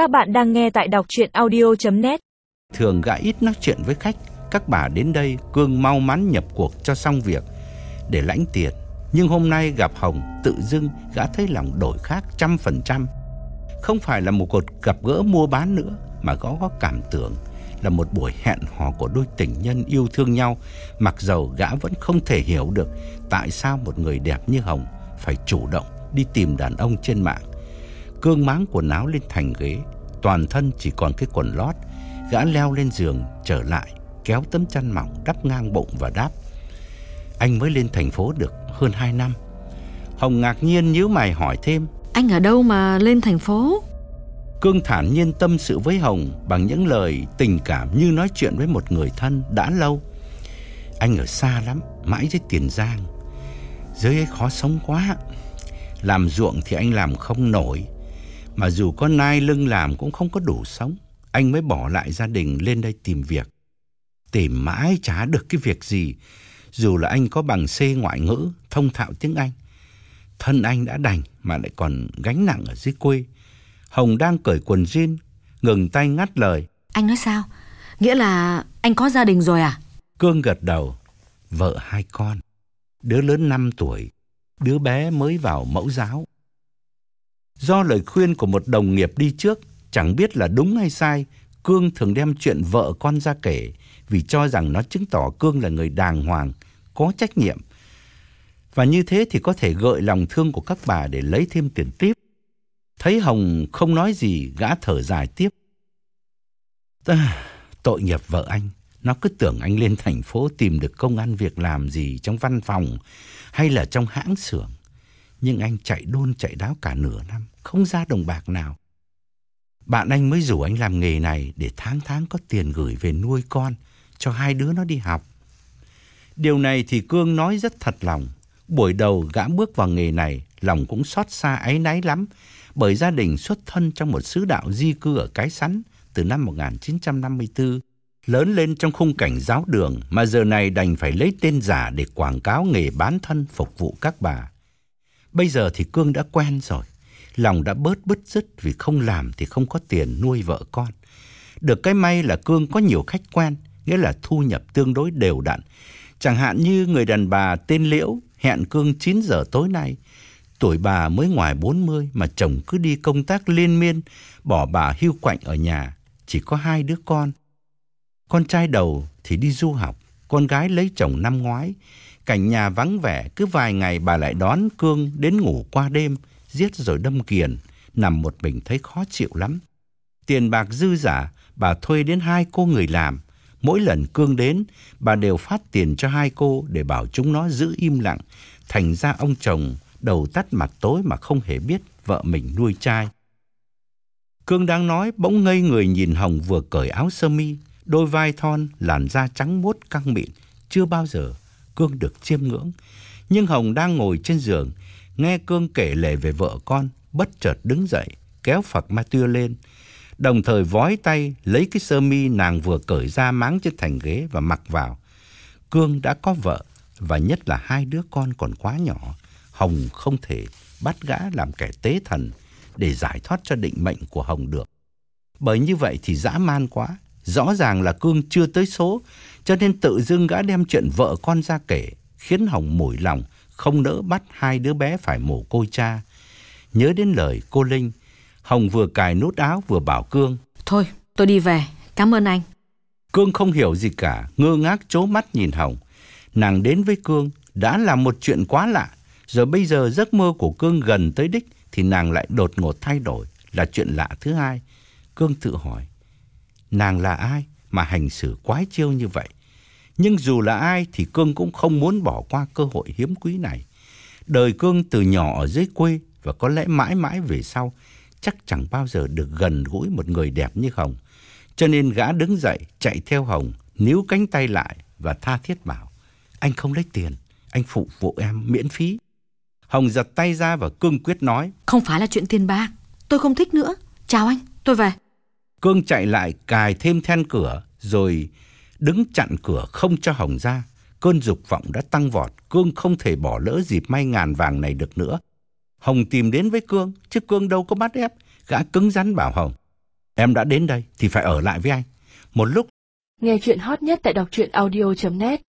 Các bạn đang nghe tại đọc chuyện audio.net Thường gã ít nói chuyện với khách, Các bà đến đây Cương mau mắn nhập cuộc cho xong việc, Để lãnh tiền. Nhưng hôm nay gặp Hồng, Tự dưng gã thấy lòng đổi khác trăm phần trăm. Không phải là một cuộc gặp gỡ mua bán nữa, Mà gã có cảm tưởng Là một buổi hẹn hò của đôi tình nhân yêu thương nhau. Mặc dầu gã vẫn không thể hiểu được Tại sao một người đẹp như Hồng Phải chủ động đi tìm đàn ông trên mạng. Cương máng quần áo lên thành ghế. Toàn thân chỉ còn cái quần lót Gã leo lên giường trở lại Kéo tấm chăn mỏng đắp ngang bụng và đáp. Anh mới lên thành phố được hơn 2 năm. Hồng ngạc nhiên nhíu mày hỏi thêm. Anh ở đâu mà lên thành phố? Cương thản nhiên tâm sự với Hồng Bằng những lời tình cảm như nói chuyện với một người thân đã lâu. Anh ở xa lắm Mãi dưới Tiền Giang. Dưới ấy khó sống quá. Làm ruộng thì anh làm không nổi mà dù có nai lưng làm cũng không có đủ sống Anh mới bỏ lại gia đình lên đây tìm việc. Tìm mãi chả được cái việc gì Dù là anh có bằng C ngoại ngữ Thông thạo tiếng Anh. Thân anh đã đành Mà lại còn gánh nặng ở dưới quê. Hồng đang cởi quần jean Ngừng tay ngắt lời. Anh nói sao? Nghĩa là anh có gia đình rồi à? Cương gật đầu Vợ hai con. Đứa lớn 5 tuổi Đứa bé mới vào mẫu giáo Do lời khuyên của một đồng nghiệp đi trước, chẳng biết là đúng hay sai, Cương thường đem chuyện vợ con ra kể vì cho rằng nó chứng tỏ Cương là người đàng hoàng, có trách nhiệm. Và như thế thì có thể gợi lòng thương của các bà để lấy thêm tiền tiếp. Thấy Hồng không nói gì, gã thở dài tiếp. À, tội nghiệp vợ anh, nó cứ tưởng anh lên thành phố tìm được công ăn việc làm gì trong văn phòng hay là trong hãng xưởng. Nhưng anh chạy đôn chạy đáo cả nửa năm, không ra đồng bạc nào. Bạn anh mới rủ anh làm nghề này để tháng tháng có tiền gửi về nuôi con, cho hai đứa nó đi học. Điều này thì Cương nói rất thật lòng. Buổi đầu gã bước vào nghề này, lòng cũng xót xa áy náy lắm, bởi gia đình xuất thân trong một xứ đạo di cư ở Cái Sắn từ năm 1954, lớn lên trong khung cảnh giáo đường mà giờ này đành phải lấy tên giả để quảng cáo nghề bán thân phục vụ các bà. Bây giờ thì Cương đã quen rồi, lòng đã bớt bứt rứt vì không làm thì không có tiền nuôi vợ con. Được cái may là Cương có nhiều khách quen, nghĩa là thu nhập tương đối đều đặn. Chẳng hạn như người đàn bà tên Liễu hẹn Cương 9 giờ tối nay. Tuổi bà mới ngoài 40 mà chồng cứ đi công tác liên miên, bỏ bà hưu quạnh ở nhà, chỉ có hai đứa con. Con trai đầu thì đi du học, con gái lấy chồng năm ngoái. Cảnh nhà vắng vẻ, cứ vài ngày bà lại đón Cương đến ngủ qua đêm, giết rồi đâm kiền, nằm một mình thấy khó chịu lắm. Tiền bạc dư giả, bà thuê đến hai cô người làm. Mỗi lần Cương đến, bà đều phát tiền cho hai cô để bảo chúng nó giữ im lặng. Thành ra ông chồng đầu tắt mặt tối mà không hề biết vợ mình nuôi trai. Cương đang nói bỗng ngây người nhìn Hồng vừa cởi áo sơ mi, đôi vai thon, làn da trắng muốt căng mịn, chưa bao giờ Cương được chiêm ngưỡng. Nhưng Hồng đang ngồi trên giường, nghe Cương kể lể về vợ con, bất chợt đứng dậy, kéo Phật ma tưa lên. Đồng thời vói tay lấy cái sơ mi nàng vừa cởi ra máng trên thành ghế và mặc vào. Cương đã có vợ và nhất là hai đứa con còn quá nhỏ. Hồng không thể bắt gã làm kẻ tế thần để giải thoát cho định mệnh của Hồng được. Bởi như vậy thì dã man quá, Rõ ràng là Cương chưa tới số, cho nên tự dưng gã đem chuyện vợ con ra kể, khiến Hồng mủi lòng, không nỡ bắt hai đứa bé phải mồ côi cha. Nhớ đến lời cô Linh, Hồng vừa cài nút áo vừa bảo Cương. Thôi, tôi đi về, cảm ơn anh. Cương không hiểu gì cả, ngơ ngác chố mắt nhìn Hồng. Nàng đến với Cương đã là một chuyện quá lạ, rồi bây giờ giấc mơ của Cương gần tới đích thì nàng lại đột ngột thay đổi, là chuyện lạ thứ hai. Cương tự hỏi, nàng là ai mà hành xử quái chiêu như vậy. Nhưng dù là ai thì Cương cũng không muốn bỏ qua cơ hội hiếm quý này. Đời Cương từ nhỏ ở dưới quê và có lẽ mãi mãi về sau chắc chẳng bao giờ được gần gũi một người đẹp như Hồng. Cho nên gã đứng dậy chạy theo Hồng, níu cánh tay lại và tha thiết bảo. Anh không lấy tiền, anh phụ vụ em miễn phí. Hồng giật tay ra và cương quyết nói. Không phải là chuyện tiền bạc, tôi không thích nữa. Chào anh, tôi về. Cương chạy lại cài thêm then cửa rồi đứng chặn cửa không cho Hồng ra. Cơn dục vọng đã tăng vọt, Cương không thể bỏ lỡ dịp may ngàn vàng này được nữa. Hồng tìm đến với Cương, chứ Cương đâu có bắt ép, gã cứng rắn bảo Hồng. Em đã đến đây thì phải ở lại với anh. Một lúc Nghe chuyện hot nhất tại đọc truyện audio.net